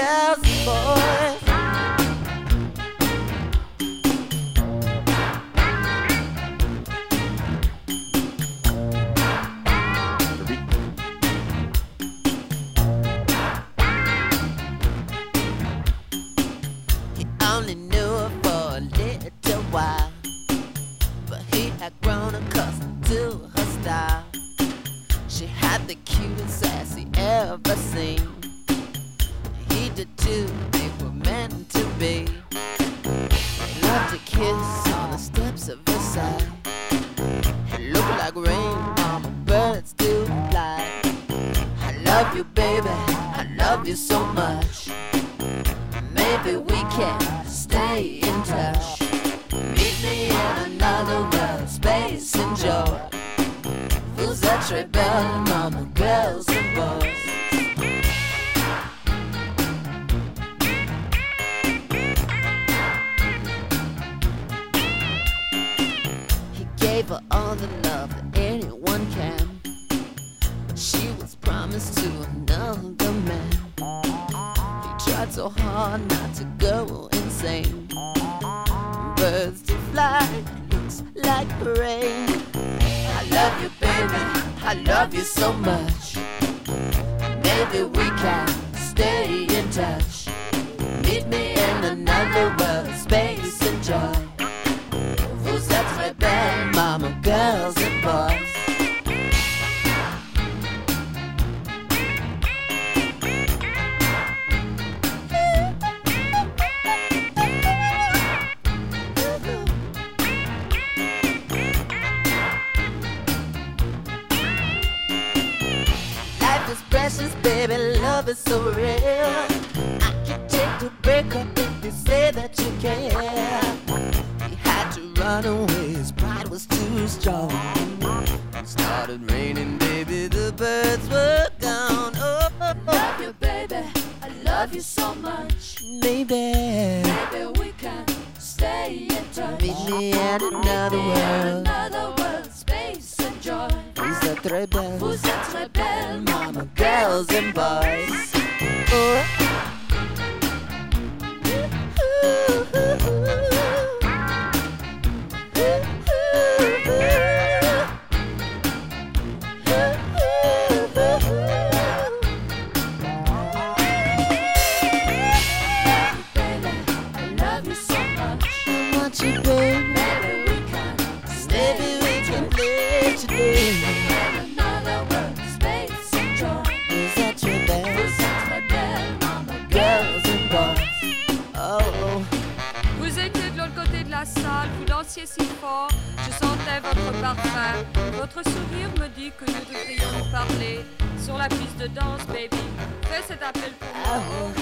and boys. He only knew her for a little while, but he had grown accustomed to her style. She had the cutest ass ever seen. He did too, they were meant to be. They loved to kiss on the steps of Versailles. It looked like rain on the birds do fly. I love you, baby, I love you so much. Maybe we can stay in touch. Meet me in another world, space and joy. Who's that rebel mama, girls all the love that anyone can. She was promised to another man. He tried so hard not to go insane. Birds to fly, looks like rain. I love you, baby. I love you so much. Maybe we can stay in touch. Meet me in another world, Precious, baby, love is so real. I can take the break up if you say that you care. He had to run away, his pride was too strong. It started raining, baby, the birds were gone. Oh, oh, oh. Love you, baby. I love you so much. baby, Maybe we can stay in touch. meet me in another In world. another world, space and joy. Who's that rebel? Vous êtes rebelle, mama, girls and boys. Vous dansiez si fort, je sentais votre parfum. Votre sourire me dit que nous devrions nous parler sur la piste de danse, baby. Fais cet appel pour moi.